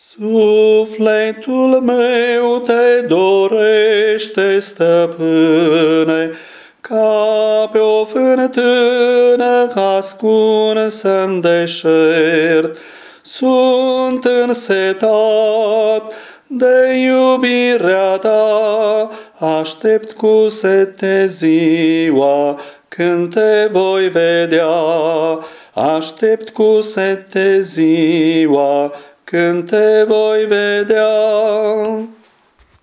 Sufletul meu te dorește, stăpâne, ca pe o fântână ascunsă în deșert. Sunt însetat de iubirea ta, aștept cu sete ziua când te voi vedea. Aștept cu sete ziua când te voi vedea.